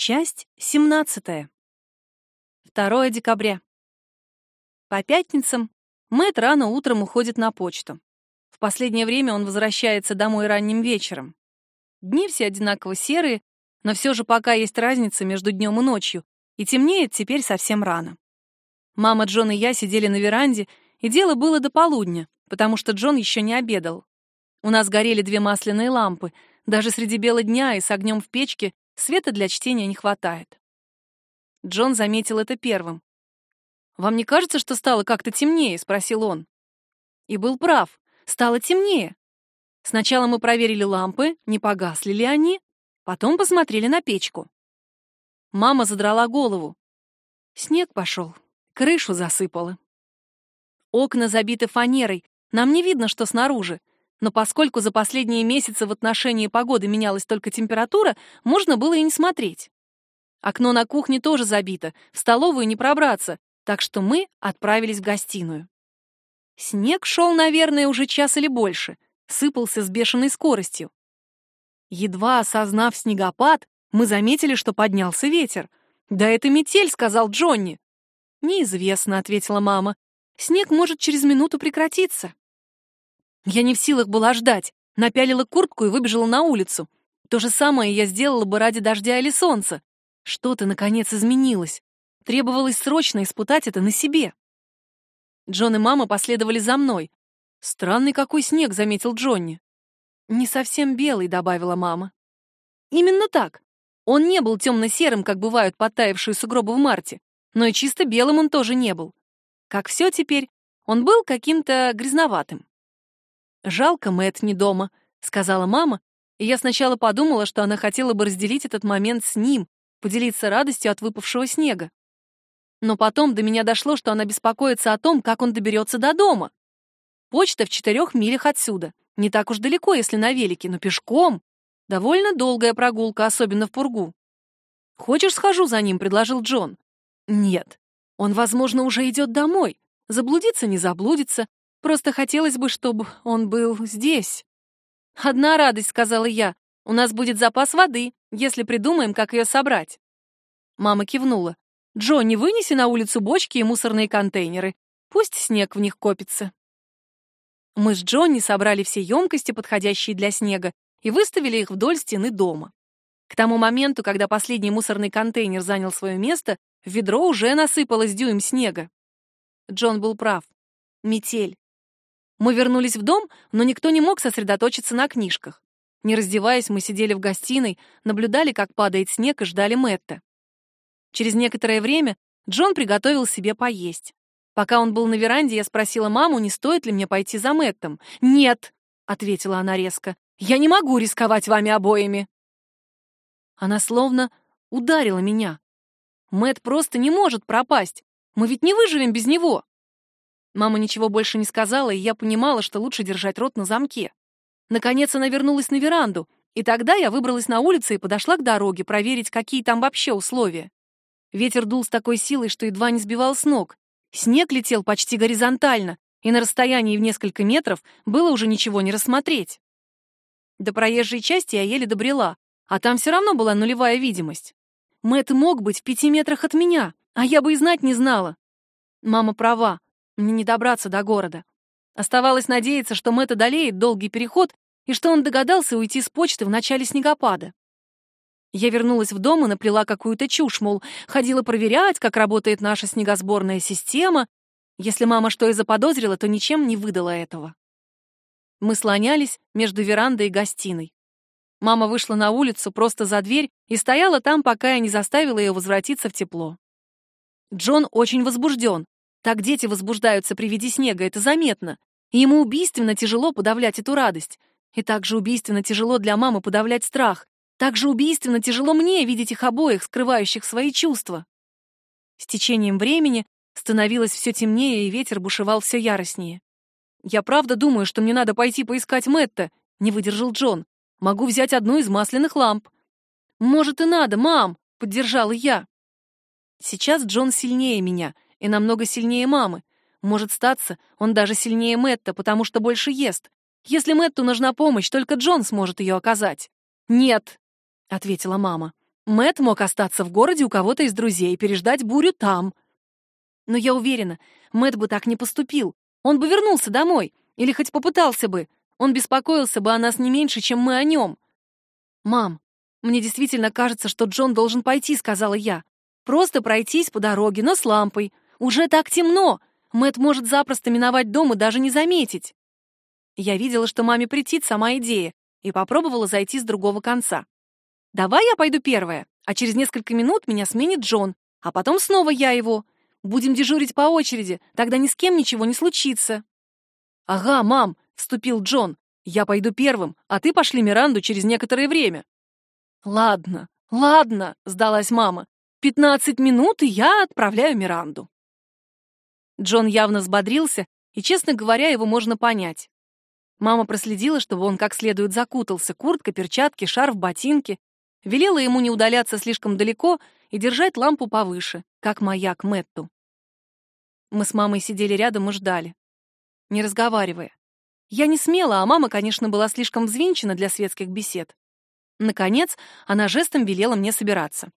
Часть 17. 2 декабря. По пятницам Мэтт рано утром уходит на почту. В последнее время он возвращается домой ранним вечером. Дни все одинаково серые, но все же пока есть разница между днем и ночью, и темнеет теперь совсем рано. Мама Джон и я сидели на веранде, и дело было до полудня, потому что Джон еще не обедал. У нас горели две масляные лампы. Даже среди бела дня и с огнем в печке Света для чтения не хватает. Джон заметил это первым. «Вам не кажется, что стало как-то темнее?» — спросил он. И был прав. Стало темнее. Сначала мы проверили лампы, не погасли ли они, потом посмотрели на печку. Мама задрала голову. Снег пошел, крышу засыпало. Окна забиты фанерой, нам не видно, что снаружи, но поскольку за последние месяцы в отношении погоды менялась только температура, можно было и не смотреть. Окно на кухне тоже забито, в столовую не пробраться, так что мы отправились в гостиную. Снег шел, наверное, уже час или больше, сыпался с бешеной скоростью. Едва осознав снегопад, мы заметили, что поднялся ветер. «Да это метель», — сказал Джонни. «Неизвестно», — ответила мама. «Снег может через минуту прекратиться». Я не в силах была ждать, напялила куртку и выбежала на улицу. То же самое я сделала бы ради дождя или солнца. Что-то, наконец, изменилось. Требовалось срочно испытать это на себе. Джон и мама последовали за мной. «Странный какой снег», — заметил Джонни. «Не совсем белый», — добавила мама. «Именно так. Он не был темно-серым, как бывают подтаявшие сугробы в марте, но и чисто белым он тоже не был. Как все теперь, он был каким-то грязноватым. «Жалко, Мэтт не дома», — сказала мама, и я сначала подумала, что она хотела бы разделить этот момент с ним, поделиться радостью от выпавшего снега. Но потом до меня дошло, что она беспокоится о том, как он доберется до дома. Почта в четырех милях отсюда. Не так уж далеко, если на велике, но пешком. Довольно долгая прогулка, особенно в пургу. «Хочешь, схожу за ним?» — предложил Джон. «Нет. Он, возможно, уже идет домой. Заблудиться не заблудится, Просто хотелось бы, чтобы он был здесь. «Одна радость», — сказала я. «У нас будет запас воды, если придумаем, как ее собрать». Мама кивнула. «Джонни, вынеси на улицу бочки и мусорные контейнеры. Пусть снег в них копится». Мы с Джонни собрали все емкости, подходящие для снега, и выставили их вдоль стены дома. К тому моменту, когда последний мусорный контейнер занял свое место, в ведро уже насыпалось дюйм снега. Джон был прав. Метель. Мы вернулись в дом, но никто не мог сосредоточиться на книжках. Не раздеваясь, мы сидели в гостиной, наблюдали, как падает снег, и ждали Мэтта. Через некоторое время Джон приготовил себе поесть. Пока он был на веранде, я спросила маму, не стоит ли мне пойти за Мэттом. «Нет», — ответила она резко, — «я не могу рисковать вами обоими». Она словно ударила меня. Мэт просто не может пропасть. Мы ведь не выживем без него. Мама ничего больше не сказала, и я понимала, что лучше держать рот на замке. Наконец она вернулась на веранду, и тогда я выбралась на улицу и подошла к дороге проверить, какие там вообще условия. Ветер дул с такой силой, что едва не сбивал с ног. Снег летел почти горизонтально, и на расстоянии в несколько метров было уже ничего не рассмотреть. До проезжей части я еле добрела, а там все равно была нулевая видимость. Мэт мог быть в пяти метрах от меня, а я бы и знать не знала. Мама права. Мне не добраться до города. Оставалось надеяться, что Мэтт одолеет долгий переход и что он догадался уйти с почты в начале снегопада. Я вернулась в дом и наплела какую-то чушь, мол, ходила проверять, как работает наша снегосборная система. Если мама что и заподозрила, то ничем не выдала этого. Мы слонялись между верандой и гостиной. Мама вышла на улицу просто за дверь и стояла там, пока я не заставила ее возвратиться в тепло. Джон очень возбужден. Так дети возбуждаются при виде снега, это заметно. И ему убийственно тяжело подавлять эту радость. И также убийственно тяжело для мамы подавлять страх. Так же убийственно тяжело мне видеть их обоих, скрывающих свои чувства. С течением времени становилось все темнее, и ветер бушевал все яростнее. «Я правда думаю, что мне надо пойти поискать Мэтта», — не выдержал Джон. «Могу взять одну из масляных ламп». «Может, и надо, мам», — поддержала я. Сейчас Джон сильнее меня — и намного сильнее мамы. Может статься, он даже сильнее Мэтта, потому что больше ест. Если Мэтту нужна помощь, только Джон сможет ее оказать. «Нет», — ответила мама. Мэт мог остаться в городе у кого-то из друзей и переждать бурю там. Но я уверена, Мэт бы так не поступил. Он бы вернулся домой, или хоть попытался бы. Он беспокоился бы о нас не меньше, чем мы о нем. «Мам, мне действительно кажется, что Джон должен пойти», — сказала я. «Просто пройтись по дороге, но с лампой. Уже так темно. Мэт может запросто миновать дом и даже не заметить». Я видела, что маме претит сама идея, и попробовала зайти с другого конца. Давай я пойду первая, а через несколько минут меня сменит Джон, а потом снова я его. Будем дежурить по очереди, тогда ни с кем ничего не случится. Ага, мам, вступил Джон. Я пойду первым, а ты пошли Миранду через некоторое время. Ладно, ладно, сдалась мама. Пятнадцать минут, и я отправляю Миранду. Джон явно взбодрился, и, честно говоря, его можно понять. Мама проследила, чтобы он как следует закутался: куртка, перчатки, шарф, ботинки. Велела ему не удаляться слишком далеко и держать лампу повыше, как маяк Мэтту. Мы с мамой сидели рядом и ждали, не разговаривая. Я не смела, а мама, конечно, была слишком взвинчена для светских бесед. Наконец, она жестом велела мне собираться.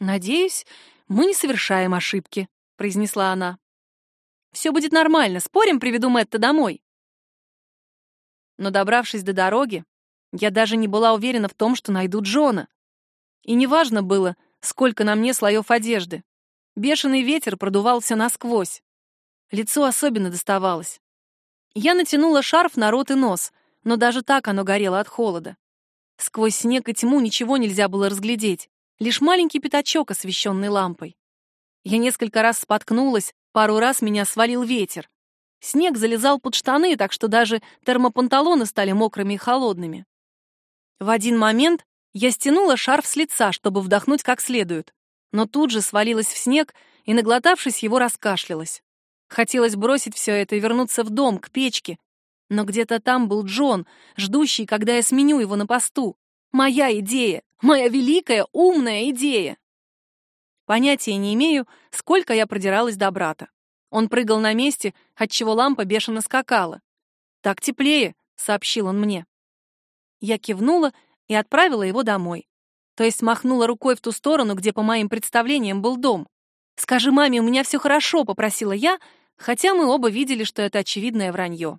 «Надеюсь, мы не совершаем ошибки», — произнесла она. «Все будет нормально, спорим, приведу Мэтта домой». Но, добравшись до дороги, я даже не была уверена в том, что найду Джона. И неважно было, сколько на мне слоев одежды. Бешеный ветер продувал все насквозь. Лицо особенно доставалось. Я натянула шарф на рот и нос, но даже так оно горело от холода. Сквозь снег и тьму ничего нельзя было разглядеть, лишь маленький пятачок, освещенный лампой. Я несколько раз споткнулась, пару раз меня свалил ветер. Снег залезал под штаны, так что даже термопанталоны стали мокрыми и холодными. В один момент я стянула шарф с лица, чтобы вдохнуть как следует, но тут же свалилась в снег и, наглотавшись, его раскашлялась. Хотелось бросить все это и вернуться в дом, к печке. Но где-то там был Джон, ждущий, когда я сменю его на посту. Моя идея, моя великая, умная идея. Понятия не имею, сколько я продиралась до брата. Он прыгал на месте, отчего лампа бешено скакала. «Так теплее», — сообщил он мне. Я кивнула и отправила его домой. То есть махнула рукой в ту сторону, где, по моим представлениям, был дом. «Скажи маме, у меня все хорошо», — попросила я, хотя мы оба видели, что это очевидное вранье.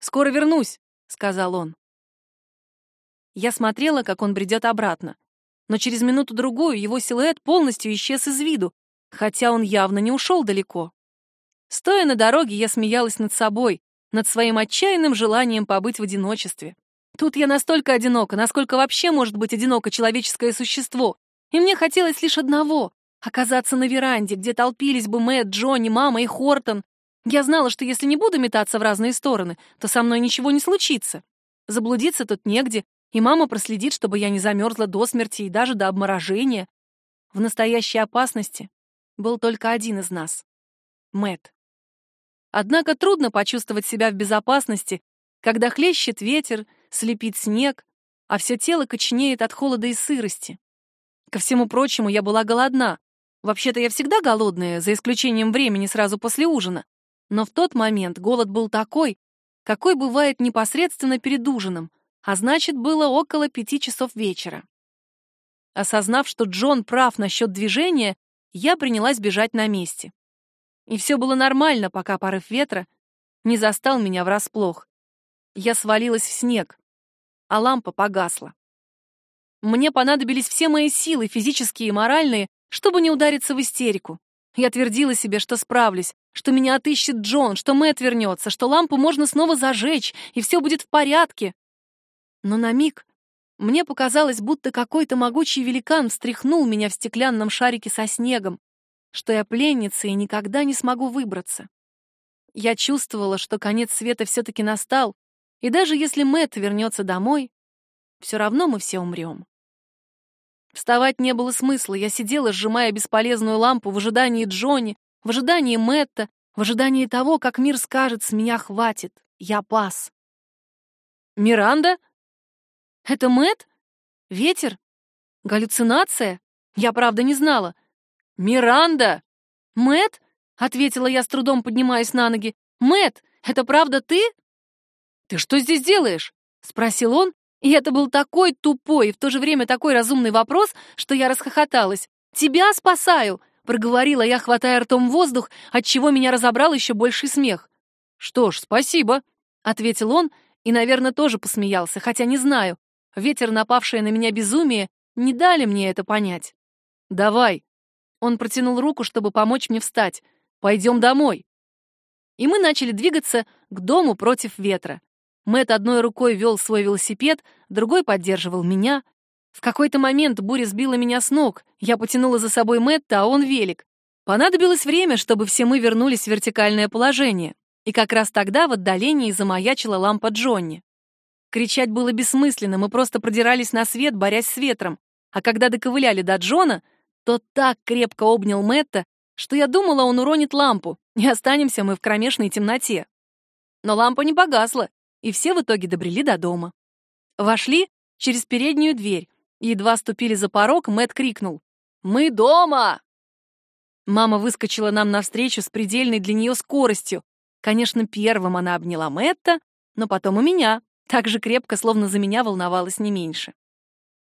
«Скоро вернусь», — сказал он. Я смотрела, как он бредет обратно. Но через минуту-другую его силуэт полностью исчез из виду, хотя он явно не ушел далеко. Стоя на дороге, я смеялась над собой, над своим отчаянным желанием побыть в одиночестве. Тут я настолько одинока, насколько вообще может быть одиноко человеческое существо. И мне хотелось лишь одного — оказаться на веранде, где толпились бы Мэтт, Джонни, мама и Хортон. Я знала, что если не буду метаться в разные стороны, то со мной ничего не случится. Заблудиться тут негде, и мама проследит, чтобы я не замерзла до смерти и даже до обморожения. В настоящей опасности был только один из нас — Мэтт. Однако трудно почувствовать себя в безопасности, когда хлещет ветер, слепит снег, а все тело коченеет от холода и сырости. Ко всему прочему, я была голодна. Вообще-то я всегда голодная, за исключением времени сразу после ужина. Но в тот момент голод был такой, какой бывает непосредственно перед ужином, а значит, было около пяти часов вечера. Осознав, что Джон прав насчет движения, я принялась бежать на месте. И все было нормально, пока порыв ветра не застал меня врасплох. Я свалилась в снег, а лампа погасла. Мне понадобились все мои силы, физические и моральные, чтобы не удариться в истерику. Я твердила себе, что справлюсь, что меня отыщет Джон, что Мэтт вернется, что лампу можно снова зажечь, и все будет в порядке. Но на миг мне показалось, будто какой-то могучий великан встряхнул меня в стеклянном шарике со снегом, что я пленница и никогда не смогу выбраться. Я чувствовала, что конец света все-таки настал, и даже если Мэтт вернется домой, все равно мы все умрем. Вставать не было смысла, я сидела, сжимая бесполезную лампу в ожидании Джонни, в ожидании Мэтта, в ожидании того, как мир скажет «с меня хватит, я пас». «Миранда? Это Мэтт? Ветер? Галлюцинация? Я правда не знала. Миранда! Мэтт? ответила я с трудом, поднимаясь на ноги. Мэтт, это правда ты? «Ты что здесь делаешь?» — спросил он, И это был такой тупой и в то же время такой разумный вопрос, что я расхохоталась. «Тебя спасаю!» — проговорила я, хватая ртом воздух, отчего меня разобрал еще больший смех. «Что ж, спасибо», — ответил он и, наверное, тоже посмеялся, хотя не знаю. Ветер, напавшее на меня безумие, не дали мне это понять. «Давай». Он протянул руку, чтобы помочь мне встать. «Пойдем домой». И мы начали двигаться к дому против ветра. Мэт одной рукой вел свой велосипед, другой поддерживал меня. В какой-то момент буря сбила меня с ног. Я потянула за собой Мэтта, а он велик. Понадобилось время, чтобы все мы вернулись в вертикальное положение. И как раз тогда в отдалении замаячила лампа Джонни. Кричать было бессмысленно, мы просто продирались на свет, борясь с ветром. А когда доковыляли до Джона, то так крепко обнял Мэтта, что я думала, он уронит лампу, и останемся мы в кромешной темноте. Но лампа не погасла, и все в итоге добрели до дома. Вошли через переднюю дверь, едва ступили за порог, Мэт крикнул «Мы дома!». Мама выскочила нам навстречу с предельной для нее скоростью. Конечно, первым она обняла Мэтта, но потом и меня, так же крепко, словно за меня волновалась не меньше.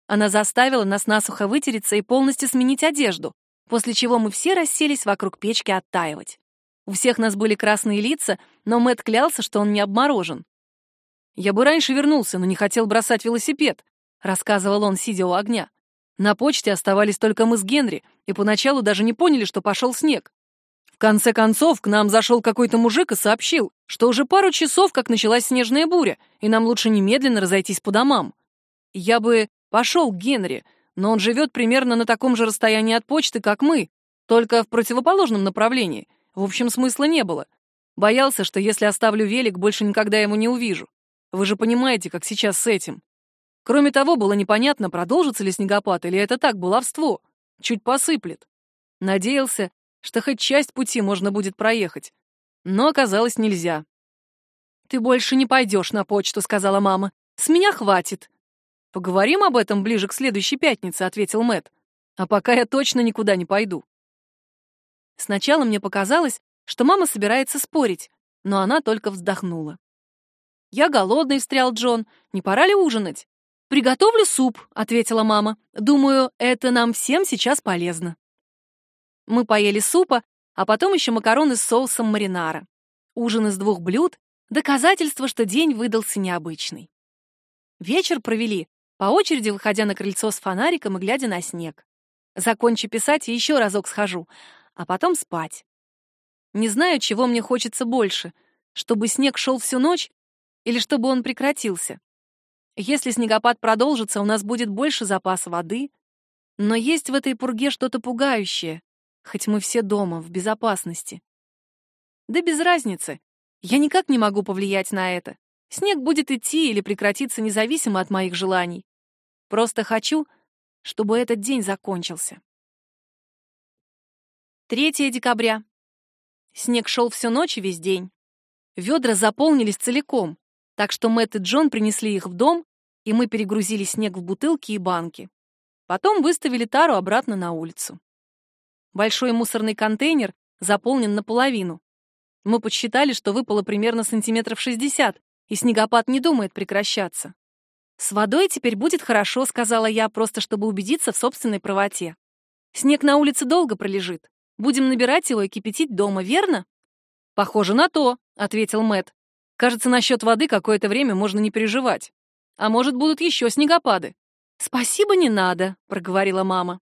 Она заставила нас насухо вытереться и полностью сменить одежду, после чего мы все расселись вокруг печки оттаивать. У всех нас были красные лица, но Мэт клялся, что он не обморожен. «Я бы раньше вернулся, но не хотел бросать велосипед», — рассказывал он, сидя у огня. «На почте оставались только мы с Генри, и поначалу даже не поняли, что пошел снег. Конце концов, к нам зашел какой-то мужик и сообщил, что уже пару часов, как началась снежная буря, и нам лучше немедленно разойтись по домам. Я бы пошел к Генри, но он живет примерно на таком же расстоянии от почты, как мы, только в противоположном направлении. В общем, смысла не было. Боялся, что если оставлю велик, больше никогда ему не увижу. Вы же понимаете, как сейчас с этим. Кроме того, было непонятно, продолжится ли снегопад или это так, баловство. Чуть посыплет. Надеялся, что хоть часть пути можно будет проехать. Но оказалось нельзя. «Ты больше не пойдешь на почту», — сказала мама. «С меня хватит». «Поговорим об этом ближе к следующей пятнице», — ответил Мэт. «А пока я точно никуда не пойду». Сначала мне показалось, что мама собирается спорить, но она только вздохнула. «Я голодный», — встрял Джон. «Не пора ли ужинать?» «Приготовлю суп», — ответила мама. «Думаю, это нам всем сейчас полезно». Мы поели супа, а потом еще макароны с соусом маринара. Ужин из двух блюд — доказательство, что день выдался необычный. Вечер провели, по очереди выходя на крыльцо с фонариком и глядя на снег. Закончу писать и еще разок схожу, а потом спать. Не знаю, чего мне хочется больше, чтобы снег шел всю ночь или чтобы он прекратился. Если снегопад продолжится, у нас будет больше запаса воды, но есть в этой пурге что-то пугающее, хоть мы все дома, в безопасности. Да без разницы. Я никак не могу повлиять на это. Снег будет идти или прекратиться независимо от моих желаний. Просто хочу, чтобы этот день закончился. 3 декабря. Снег шел всю ночь и весь день. Ведра заполнились целиком так что Мэтт и Джон принесли их в дом, и мы перегрузили снег в бутылки и банки. Потом выставили тару обратно на улицу. Большой мусорный контейнер заполнен наполовину. Мы подсчитали, что выпало примерно сантиметров 60, и снегопад не думает прекращаться. «С водой теперь будет хорошо», — сказала я, просто чтобы убедиться в собственной правоте. «Снег на улице долго пролежит. Будем набирать его и кипятить дома, верно?» «Похоже на то», — ответил Мэт. Кажется, насчет воды какое-то время можно не переживать. А может, будут еще снегопады. Спасибо, не надо, проговорила мама.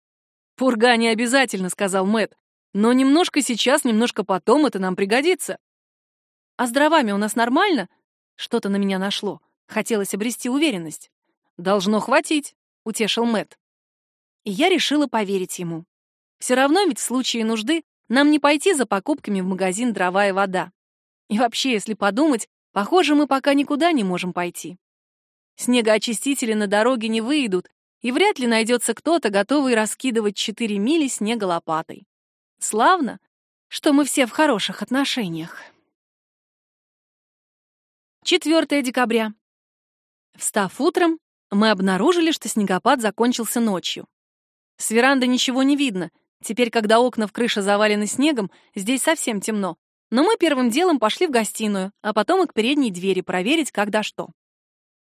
Пурга не обязательно, сказал Мэт. Но немножко сейчас, немножко потом это нам пригодится. А с дровами у нас нормально? Что-то на меня нашло. Хотелось обрести уверенность. Должно хватить, утешил Мэт. И я решила поверить ему. Все равно ведь в случае нужды нам не пойти за покупками в магазин дрова и вода. И вообще, если подумать, Похоже, мы пока никуда не можем пойти. Снегоочистители на дороге не выйдут, и вряд ли найдется кто-то, готовый раскидывать 4 мили снега лопатой. Славно, что мы все в хороших отношениях. 4 декабря. Встав утром, мы обнаружили, что снегопад закончился ночью. С веранды ничего не видно. Теперь, когда окна в крыше завалены снегом, здесь совсем темно. Но мы первым делом пошли в гостиную, а потом и к передней двери проверить, когда что.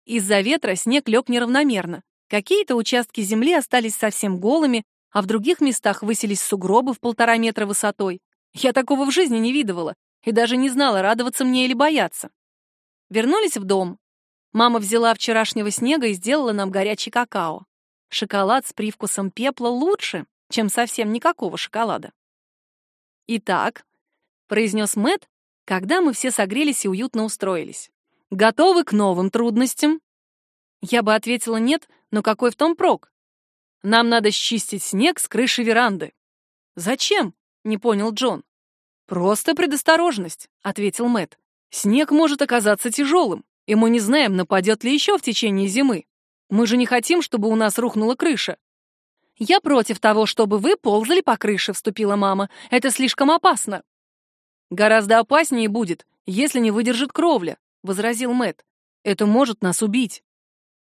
Из-за ветра снег лег неравномерно. Какие-то участки земли остались совсем голыми, а в других местах высились сугробы в полтора метра высотой. Я такого в жизни не видывала и даже не знала, радоваться мне или бояться. Вернулись в дом. Мама взяла вчерашнего снега и сделала нам горячий какао. Шоколад с привкусом пепла лучше, чем совсем никакого шоколада. «Итак», — произнес Мэт, когда мы все согрелись и уютно устроились. «Готовы к новым трудностям?» Я бы ответила «нет», но какой в том прок? Нам надо счистить снег с крыши веранды. «Зачем?» — не понял Джон. «Просто предосторожность», — ответил Мэт. «Снег может оказаться тяжелым, и мы не знаем, нападет ли еще в течение зимы. Мы же не хотим, чтобы у нас рухнула крыша». «Я против того, чтобы вы ползали по крыше», — вступила мама. «Это слишком опасно». «Гораздо опаснее будет, если не выдержит кровля», — возразил Мэт. «Это может нас убить».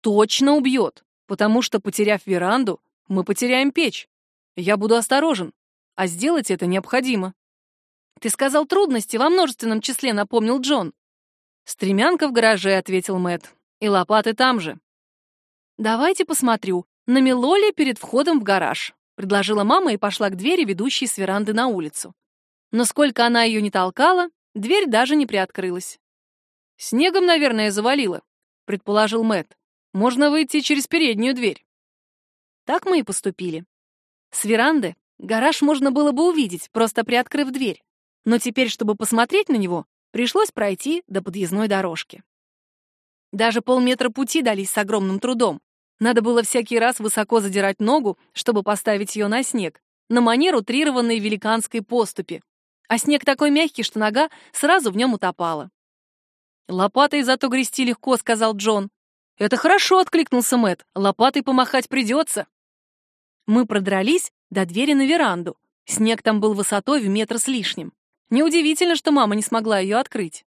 «Точно убьет, потому что, потеряв веранду, мы потеряем печь. Я буду осторожен, а сделать это необходимо». «Ты сказал трудности во множественном числе», — напомнил Джон. «Стремянка в гараже», — ответил Мэт. «И лопаты там же». «Давайте посмотрю, намело ли перед входом в гараж», — предложила мама и пошла к двери, ведущей с веранды на улицу. Но сколько она ее не толкала, дверь даже не приоткрылась. «Снегом, наверное, завалило», — предположил Мэт. «Можно выйти через переднюю дверь». Так мы и поступили. С веранды гараж можно было бы увидеть, просто приоткрыв дверь. Но теперь, чтобы посмотреть на него, пришлось пройти до подъездной дорожки. Даже полметра пути дались с огромным трудом. Надо было всякий раз высоко задирать ногу, чтобы поставить ее на снег, на манер утрированной великанской поступи. А снег такой мягкий, что нога сразу в нем утопала. «Лопатой зато грести легко», — сказал Джон. «Это хорошо», — откликнулся Мэт. «Лопатой помахать придется». Мы продрались до двери на веранду. Снег там был высотой в метр с лишним. Неудивительно, что мама не смогла ее открыть.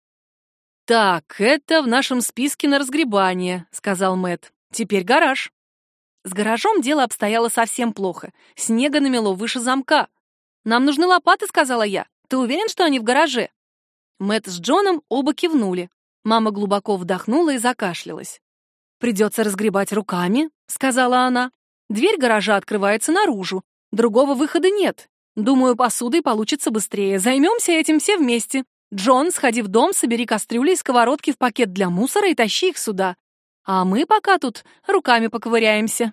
«Так, это в нашем списке на разгребание», — сказал Мэт. «Теперь гараж». С гаражом дело обстояло совсем плохо. Снега намело выше замка. «Нам нужны лопаты», — сказала я. «Ты уверен, что они в гараже?» Мэт с Джоном оба кивнули. Мама глубоко вдохнула и закашлялась. «Придется разгребать руками», — сказала она. «Дверь гаража открывается наружу. Другого выхода нет. Думаю, посудой получится быстрее. Займемся этим все вместе. Джон, сходи в дом, собери кастрюли и сковородки в пакет для мусора и тащи их сюда. А мы пока тут руками поковыряемся.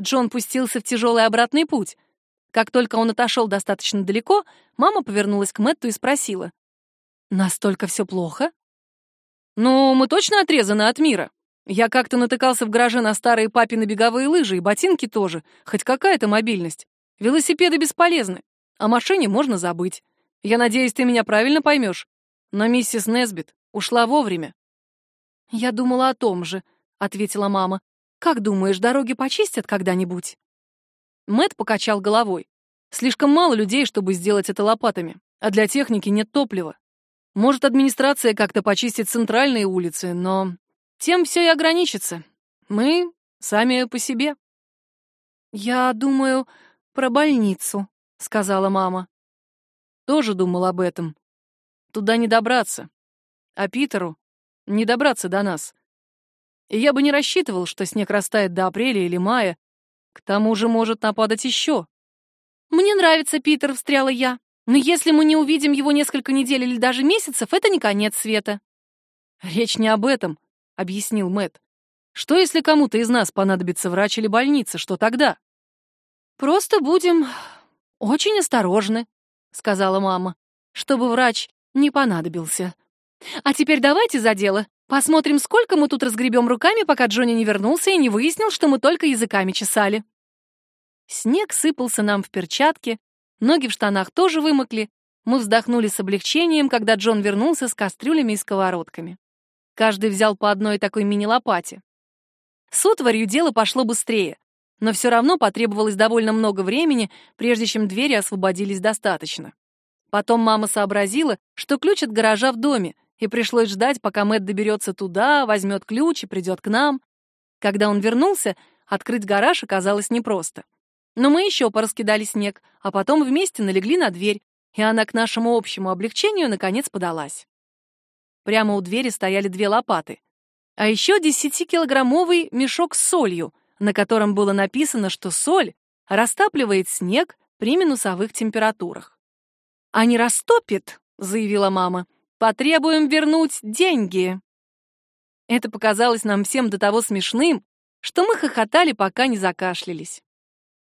Джон пустился в тяжелый обратный путь. Как только он отошел достаточно далеко, мама повернулась к Мэтту и спросила. «Настолько все плохо?» «Ну, мы точно отрезаны от мира. Я как-то натыкался в гараже на старые папины беговые лыжи и ботинки тоже. Хоть какая-то мобильность. Велосипеды бесполезны, о машине можно забыть. Я надеюсь, ты меня правильно поймешь. Но миссис Несбит ушла вовремя. Я думала о том же, ответила мама. Как думаешь, дороги почистят когда-нибудь? Мэт покачал головой. Слишком мало людей, чтобы сделать это лопатами, а для техники нет топлива. Может, администрация как-то почистит центральные улицы, но тем все и ограничится. Мы сами по себе. Я думаю, про больницу», — сказала мама. Тоже думал об этом. Туда не добраться. А Питеру не добраться до нас. И я бы не рассчитывал, что снег растает до апреля или мая. К тому же может нападать еще. «Мне нравится Питер», — встряла я. «Но если мы не увидим его несколько недель или даже месяцев, это не конец света». «Речь не об этом», — объяснил Мэт. «Что, если кому-то из нас понадобится врач или больница? Что тогда?» «Просто будем очень осторожны», — сказала мама, «чтобы врач не понадобился. А теперь давайте за дело. Посмотрим, сколько мы тут разгребем руками, пока Джонни не вернулся и не выяснил, что мы только языками чесали». Снег сыпался нам в перчатки, ноги в штанах тоже вымокли. Мы вздохнули с облегчением, когда Джон вернулся с кастрюлями и сковородками. Каждый взял по одной такой мини-лопате. С утварью дело пошло быстрее но все равно потребовалось довольно много времени, прежде чем двери освободились достаточно. Потом мама сообразила, что ключ от гаража в доме, и пришлось ждать, пока Мэтт доберется туда, возьмет ключ и придет к нам. Когда он вернулся, открыть гараж оказалось непросто. Но мы еще пораскидали снег, а потом вместе налегли на дверь, и она к нашему общему облегчению наконец подалась. Прямо у двери стояли две лопаты. А еще 10-килограммовый мешок с солью, на котором было написано, что соль растапливает снег при минусовых температурах. «А не растопит», — заявила мама, — «потребуем вернуть деньги». Это показалось нам всем до того смешным, что мы хохотали, пока не закашлялись.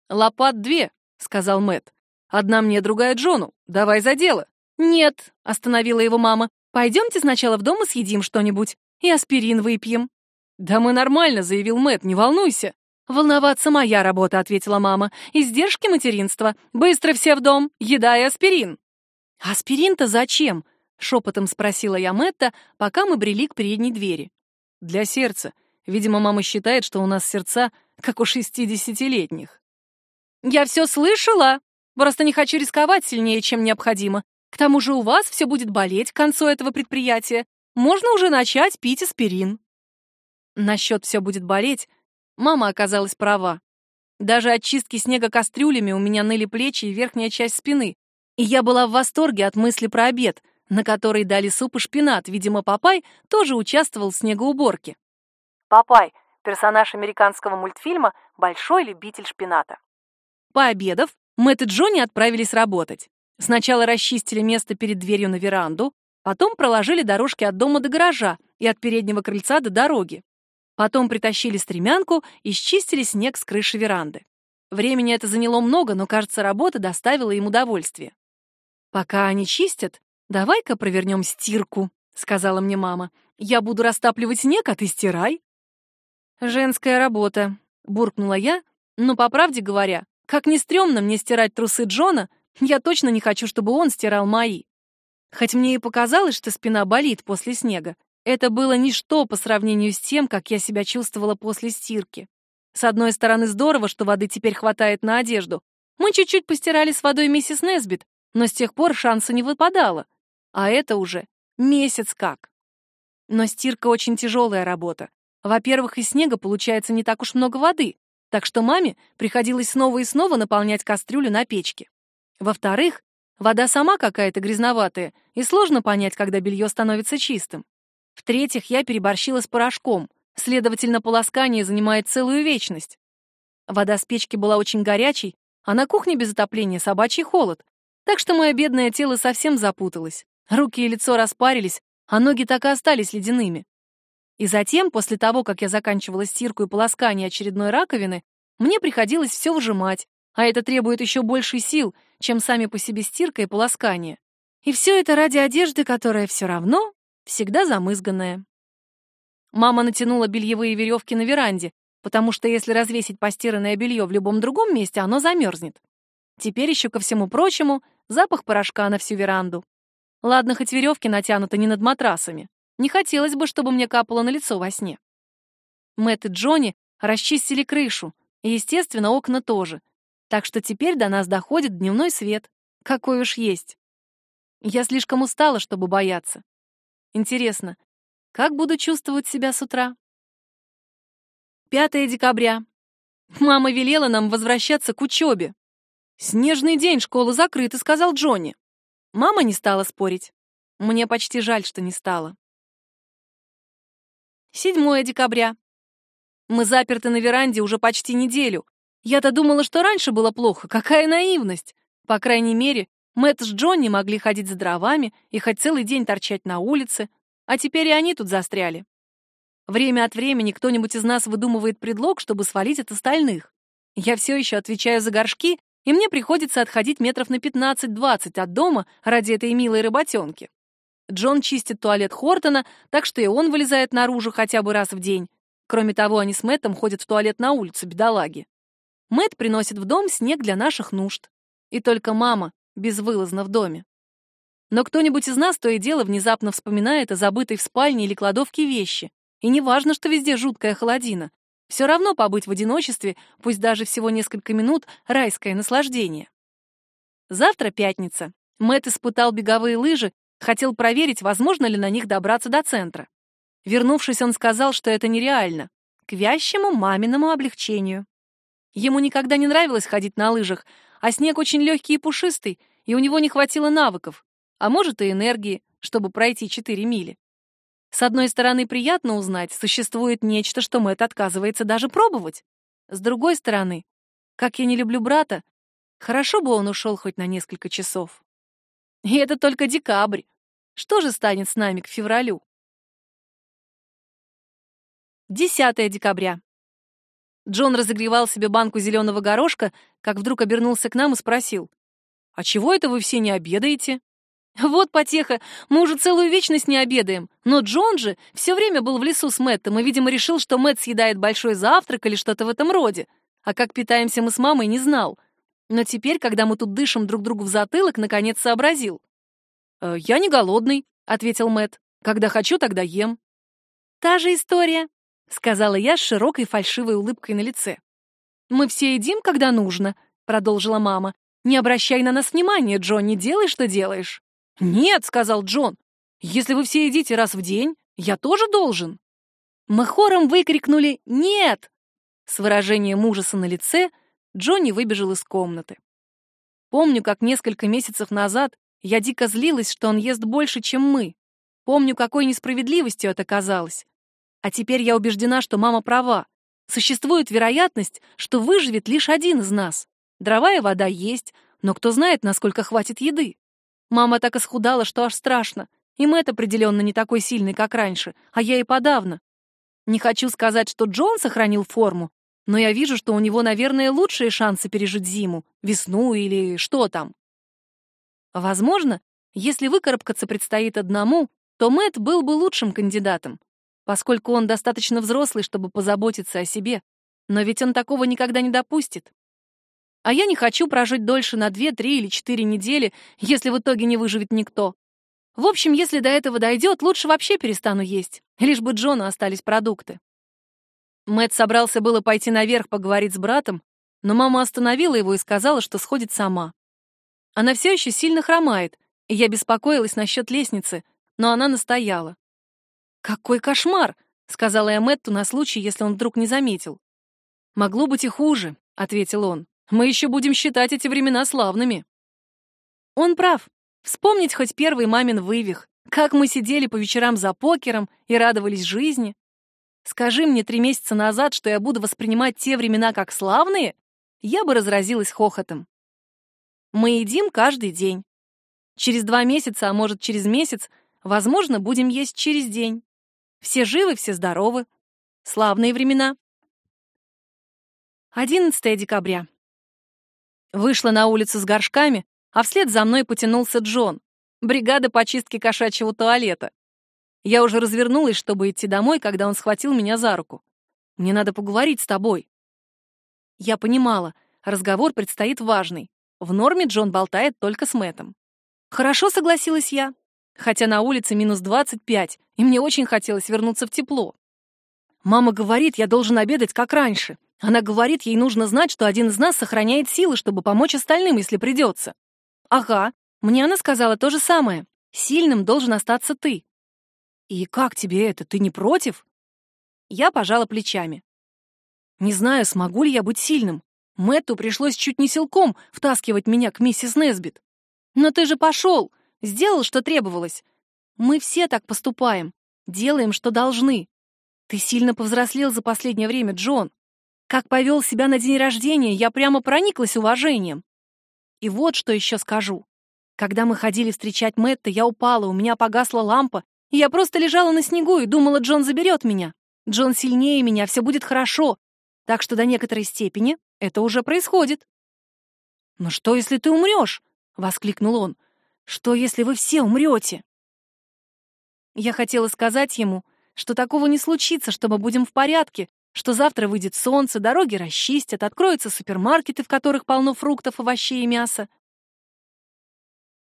«Лопат две», — сказал Мэт. «Одна мне, другая Джону. Давай за дело». «Нет», — остановила его мама. «Пойдемте сначала в дом и съедим что-нибудь. И аспирин выпьем». «Да мы нормально», — заявил Мэт. «Не волнуйся». «Волноваться моя работа», — ответила мама. «Издержки материнства. Быстро все в дом. Еда и аспирин». «Аспирин-то зачем?» — шепотом спросила я Мэтта, пока мы брели к передней двери. «Для сердца. Видимо, мама считает, что у нас сердца, как у шестидесятилетних». «Я все слышала. Просто не хочу рисковать сильнее, чем необходимо. К тому же у вас все будет болеть к концу этого предприятия. Можно уже начать пить аспирин». Насчет «все будет болеть» мама оказалась права. Даже от чистки снега кастрюлями у меня ныли плечи и верхняя часть спины, и я была в восторге от мысли про обед, на который дали суп и шпинат. Видимо, Папай тоже участвовал в снегоуборке. Папай — персонаж американского мультфильма «Большой любитель шпината». Пообедав, Мэтт и Джонни отправились работать. Сначала расчистили место перед дверью на веранду, потом проложили дорожки от дома до гаража и от переднего крыльца до дороги. Потом притащили стремянку и счистили снег с крыши веранды. Времени это заняло много, но, кажется, работа доставила им удовольствие. «Пока они чистят, давай-ка провернем стирку», — сказала мне мама. «Я буду растапливать снег, а ты стирай». «Женская работа», — буркнула я, но, по правде говоря, как не стрёмно мне стирать трусы Джона, я точно не хочу, чтобы он стирал мои. Хоть мне и показалось, что спина болит после снега, это было ничто по сравнению с тем, как я себя чувствовала после стирки. С одной стороны, здорово, что воды теперь хватает на одежду. Мы чуть-чуть постирали с водой миссис Несбит, но с тех пор шанса не выпадало. А это уже месяц как. Но стирка очень тяжелая работа. Во-первых, из снега получается не так уж много воды, так что маме приходилось снова и снова наполнять кастрюлю на печке. Во-вторых, вода сама какая-то грязноватая, и сложно понять, когда белье становится чистым. В-третьих, я переборщила с порошком, следовательно, полоскание занимает целую вечность. Вода с печки была очень горячей, а на кухне без отопления собачий холод, так что мое бедное тело совсем запуталось. Руки и лицо распарились, а ноги так и остались ледяными. И затем, после того, как я заканчивала стирку и полоскание очередной раковины, мне приходилось все выжимать, а это требует еще больше сил, чем сами по себе стирка и полоскание. И все это ради одежды, которая все равно всегда замызганная. Мама натянула бельевые веревки на веранде, потому что если развесить постиранное белье в любом другом месте, оно замерзнет. Теперь еще ко всему прочему запах порошка на всю веранду. Ладно, хоть веревки натянуты не над матрасами. Не хотелось бы, чтобы мне капало на лицо во сне. Мэтт и Джонни расчистили крышу, и, естественно, окна тоже. Так что теперь до нас доходит дневной свет. Какой уж есть. Я слишком устала, чтобы бояться. Интересно, как буду чувствовать себя с утра? 5 декабря. Мама велела нам возвращаться к учебе. «Снежный день, школа закрыта», — сказал Джонни. Мама не стала спорить. Мне почти жаль, что не стала. 7 декабря. Мы заперты на веранде уже почти неделю. Я-то думала, что раньше было плохо. Какая наивность! По крайней мере, Мэтт с Джонни могли ходить за дровами и хоть целый день торчать на улице, а теперь и они тут застряли. Время от времени кто-нибудь из нас выдумывает предлог, чтобы свалить от остальных. Я все еще отвечаю за горшки и мне приходится отходить метров на 15-20 от дома ради этой милой работенки. Джон чистит туалет Хортона, так что и он вылезает наружу хотя бы раз в день. Кроме того, они с Мэттом ходят в туалет на улицу, бедолаги. Мэтт приносит в дом снег для наших нужд. И только мама безвылазно в доме. Но кто-нибудь из нас то и дело внезапно вспоминает о забытой в спальне или кладовке вещи. И не важно, что везде жуткая холодина. Все равно побыть в одиночестве, пусть даже всего несколько минут, райское наслаждение. Завтра пятница. Мэт испытал беговые лыжи, хотел проверить, возможно ли на них добраться до центра. Вернувшись, он сказал, что это нереально, к вящему маминому облегчению. Ему никогда не нравилось ходить на лыжах, а снег очень легкий и пушистый, и у него не хватило навыков, а может и энергии, чтобы пройти 4 мили. С одной стороны, приятно узнать, существует нечто, что Мэтт отказывается даже пробовать. С другой стороны, как я не люблю брата, хорошо бы он ушел хоть на несколько часов. И это только декабрь. Что же станет с нами к февралю? 10 декабря. Джон разогревал себе банку зеленого горошка, как вдруг обернулся к нам и спросил. «А чего это вы все не обедаете?» «Вот потеха, мы уже целую вечность не обедаем. Но Джон же все время был в лесу с Мэттом и, видимо, решил, что Мэтт съедает большой завтрак или что-то в этом роде. А как питаемся мы с мамой, не знал. Но теперь, когда мы тут дышим друг другу в затылок, наконец сообразил. «Э, «Я не голодный», — ответил Мэтт. «Когда хочу, тогда ем». «Та же история», — сказала я с широкой фальшивой улыбкой на лице. «Мы все едим, когда нужно», — продолжила мама. «Не обращай на нас внимания, Джон, не делай, что делаешь». «Нет», — сказал Джон, — «если вы все едите раз в день, я тоже должен». Мы хором выкрикнули «Нет!». С выражением ужаса на лице Джонни выбежал из комнаты. Помню, как несколько месяцев назад я дико злилась, что он ест больше, чем мы. Помню, какой несправедливостью это казалось. А теперь я убеждена, что мама права. Существует вероятность, что выживет лишь один из нас. Дрова и вода есть, но кто знает, насколько хватит еды. Мама так исхудала, что аж страшно. И Мэтт определенно не такой сильный, как раньше, а я и подавно. Не хочу сказать, что Джон сохранил форму, но я вижу, что у него, наверное, лучшие шансы пережить зиму, весну или что там. Возможно, если выкарабкаться предстоит одному, то Мэтт был бы лучшим кандидатом, поскольку он достаточно взрослый, чтобы позаботиться о себе. Но ведь он такого никогда не допустит. А я не хочу прожить дольше на 2, 3 или 4 недели, если в итоге не выживет никто. В общем, если до этого дойдет, лучше вообще перестану есть, лишь бы Джону остались продукты. Мэт собрался было пойти наверх поговорить с братом, но мама остановила его и сказала, что сходит сама. Она все еще сильно хромает, и я беспокоилась насчет лестницы, но она настояла. «Какой кошмар!» — сказала я Мэтту на случай, если он вдруг не заметил. «Могло быть и хуже», — ответил он. Мы еще будем считать эти времена славными. Он прав. Вспомнить хоть первый мамин вывих, как мы сидели по вечерам за покером и радовались жизни. Скажи мне три месяца назад, что я буду воспринимать те времена как славные, я бы разразилась хохотом. Мы едим каждый день. Через два месяца, а может, через месяц, возможно, будем есть через день. Все живы, все здоровы. Славные времена. 11 декабря. Вышла на улицу с горшками, а вслед за мной потянулся Джон. Бригада по чистке кошачьего туалета. Я уже развернулась, чтобы идти домой, когда он схватил меня за руку. «Мне надо поговорить с тобой». Я понимала, разговор предстоит важный. В норме Джон болтает только с Мэттом. «Хорошо», — согласилась я, хотя на улице минус 25, и мне очень хотелось вернуться в тепло. Мама говорит, я должен обедать как раньше. Она говорит, ей нужно знать, что один из нас сохраняет силы, чтобы помочь остальным, если придется. Ага, мне она сказала то же самое. Сильным должен остаться ты. И как тебе это? Ты не против? Я пожала плечами. Не знаю, смогу ли я быть сильным. Мэтту пришлось чуть не силком втаскивать меня к миссис Несбит. Но ты же пошел, сделал, что требовалось. Мы все так поступаем, делаем, что должны. Ты сильно повзрослел за последнее время, Джон. Как повел себя на день рождения, я прямо прониклась уважением. И вот что еще скажу. Когда мы ходили встречать Мэтта, я упала, у меня погасла лампа, и я просто лежала на снегу и думала, Джон заберет меня. Джон сильнее меня, все будет хорошо. Так что до некоторой степени это уже происходит. «Но что, если ты умрешь?» — воскликнул он. «Что, если вы все умрете?» Я хотела сказать ему, что такого не случится, что мы будем в порядке, что завтра выйдет солнце, дороги расчистят, откроются супермаркеты, в которых полно фруктов, овощей и мяса.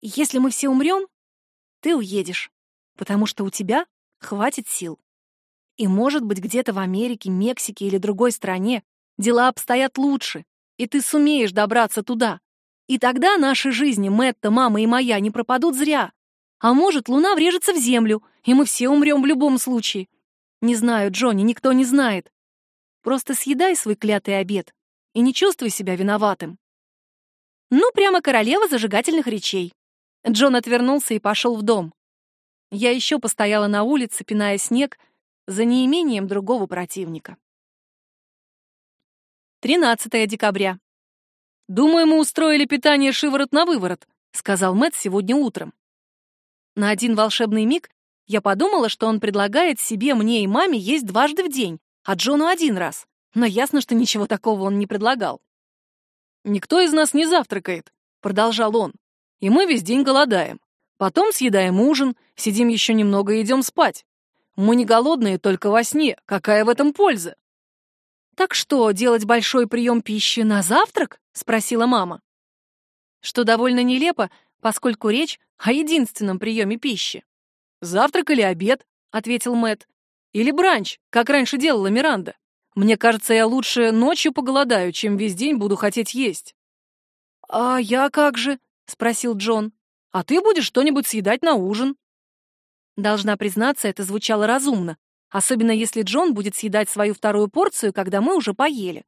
Если мы все умрем, ты уедешь, потому что у тебя хватит сил. И, может быть, где-то в Америке, Мексике или другой стране дела обстоят лучше, и ты сумеешь добраться туда. И тогда наши жизни, Мэтта, мама и моя, не пропадут зря. А может, луна врежется в землю, и мы все умрем в любом случае. Не знаю, Джонни, никто не знает. Просто съедай свой клятый обед и не чувствуй себя виноватым. Ну, прямо королева зажигательных речей. Джон отвернулся и пошел в дом. Я еще постояла на улице, пиная снег, за неимением другого противника. 13 декабря. «Думаю, мы устроили питание шиворот на выворот», — сказал Мэтт сегодня утром. На один волшебный миг я подумала, что он предлагает себе, мне и маме есть дважды в день, а Джону один раз. Но ясно, что ничего такого он не предлагал. «Никто из нас не завтракает», — продолжал он. «И мы весь день голодаем. Потом съедаем ужин, сидим еще немного и идем спать. Мы не голодные только во сне. Какая в этом польза?» «Так что, делать большой прием пищи на завтрак?» — спросила мама. Что довольно нелепо, поскольку речь о единственном приеме пищи. «Завтрак или обед?» — ответил Мэт. «Или бранч, как раньше делала Миранда. Мне кажется, я лучше ночью поголодаю, чем весь день буду хотеть есть». «А я как же?» — спросил Джон. «А ты будешь что-нибудь съедать на ужин». Должна признаться, это звучало разумно, особенно если Джон будет съедать свою вторую порцию, когда мы уже поели.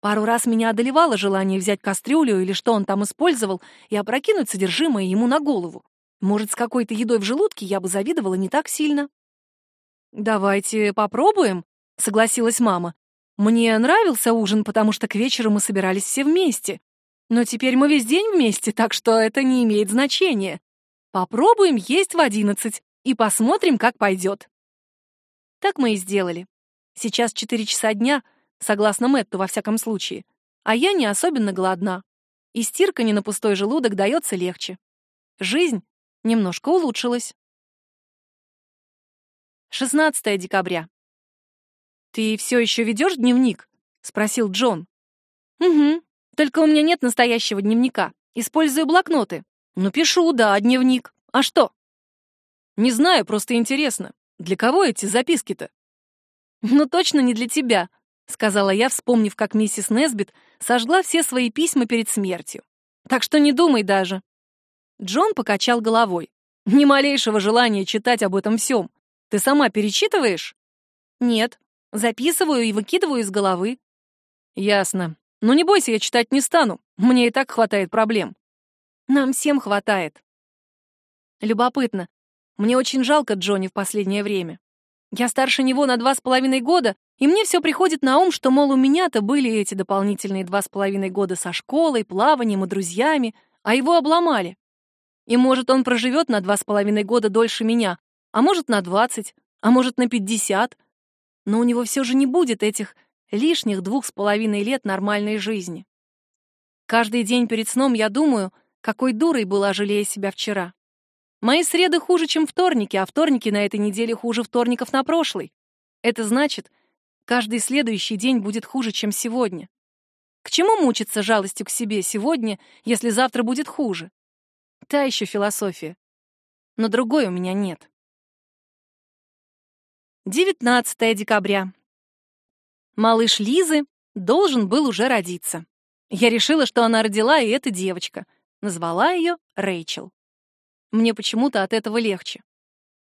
Пару раз меня одолевало желание взять кастрюлю или что он там использовал и опрокинуть содержимое ему на голову. Может, с какой-то едой в желудке я бы завидовала не так сильно. «Давайте попробуем», — согласилась мама. «Мне нравился ужин, потому что к вечеру мы собирались все вместе. Но теперь мы весь день вместе, так что это не имеет значения. Попробуем есть в одиннадцать и посмотрим, как пойдет». Так мы и сделали. Сейчас четыре часа дня, согласно Мэтту во всяком случае, а я не особенно голодна. И стирка не на пустой желудок дается легче. Жизнь немножко улучшилось. 16 декабря. «Ты все еще ведешь дневник?» — спросил Джон. «Угу, только у меня нет настоящего дневника. Использую блокноты. Ну, пишу, да, дневник. А что?» «Не знаю, просто интересно. Для кого эти записки-то?» «Ну, точно не для тебя», — сказала я, вспомнив, как миссис Несбит сожгла все свои письма перед смертью. «Так что не думай даже. Джон покачал головой. «Ни малейшего желания читать об этом всем. Ты сама перечитываешь?» «Нет. Записываю и выкидываю из головы». «Ясно. Ну не бойся, я читать не стану. Мне и так хватает проблем». «Нам всем хватает». Любопытно. Мне очень жалко Джонни в последнее время. Я старше него на два с половиной года, и мне все приходит на ум, что, мол, у меня-то были эти дополнительные два с половиной года со школой, плаванием и друзьями, а его обломали. И, может, он проживет на два с половиной года дольше меня, а может, на двадцать, а может, на пятьдесят. Но у него все же не будет этих лишних двух с половиной лет нормальной жизни. Каждый день перед сном я думаю, какой дурой была, жалея себя вчера. Мои среды хуже, чем вторники, а вторники на этой неделе хуже вторников на прошлой. Это значит, каждый следующий день будет хуже, чем сегодня. К чему мучиться жалостью к себе сегодня, если завтра будет хуже? Та еще философия. Но другой у меня нет. 19 декабря. Малыш Лизы должен был уже родиться. Я решила, что она родила, и эта девочка. Назвала ее Рэйчел. Мне почему-то от этого легче.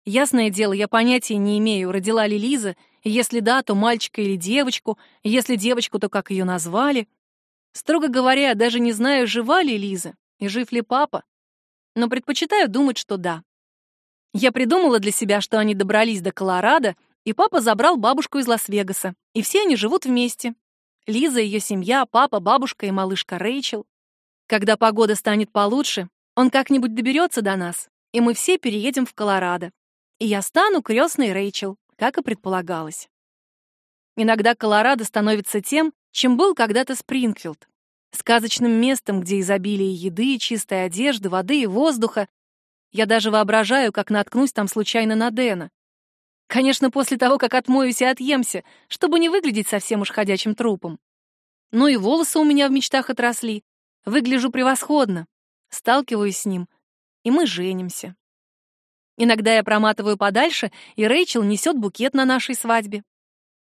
Ясное дело, я понятия не имею, родила ли Лиза, если да, то мальчика или девочку, если девочку, то как ее назвали. Строго говоря, даже не знаю, жива ли Лиза и жив ли папа но предпочитаю думать, что да. Я придумала для себя, что они добрались до Колорадо, и папа забрал бабушку из Лас-Вегаса, и все они живут вместе. Лиза, ее семья, папа, бабушка и малышка Рэйчел. Когда погода станет получше, он как-нибудь доберется до нас, и мы все переедем в Колорадо. И я стану крестной Рэйчел, как и предполагалось. Иногда Колорадо становится тем, чем был когда-то Спрингфилд сказочным местом, где изобилие еды, чистой одежды, воды и воздуха. Я даже воображаю, как наткнусь там случайно на Дэна. Конечно, после того, как отмоюсь и отъемся, чтобы не выглядеть совсем уж ходячим трупом. Ну и волосы у меня в мечтах отросли. Выгляжу превосходно. Сталкиваюсь с ним, и мы женимся. Иногда я проматываю подальше, и Рэйчел несет букет на нашей свадьбе.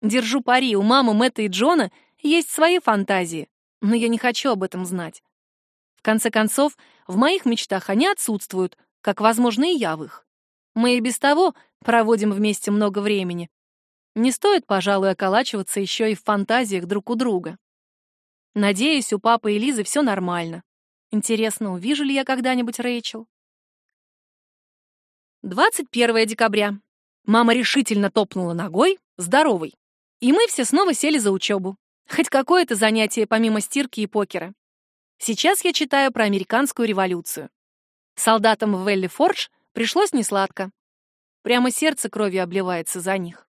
Держу пари, у мамы Мэтта и Джона есть свои фантазии но я не хочу об этом знать. В конце концов, в моих мечтах они отсутствуют, как, возможно, и я в их. Мы и без того проводим вместе много времени. Не стоит, пожалуй, околачиваться еще и в фантазиях друг у друга. Надеюсь, у папы и Лизы все нормально. Интересно, увижу ли я когда-нибудь Рэйчел? 21 декабря. Мама решительно топнула ногой, здоровой. И мы все снова сели за учебу. Хоть какое-то занятие помимо стирки и покера. Сейчас я читаю про американскую революцию. Солдатам в Велли Фордж пришлось несладко. Прямо сердце кровью обливается за них.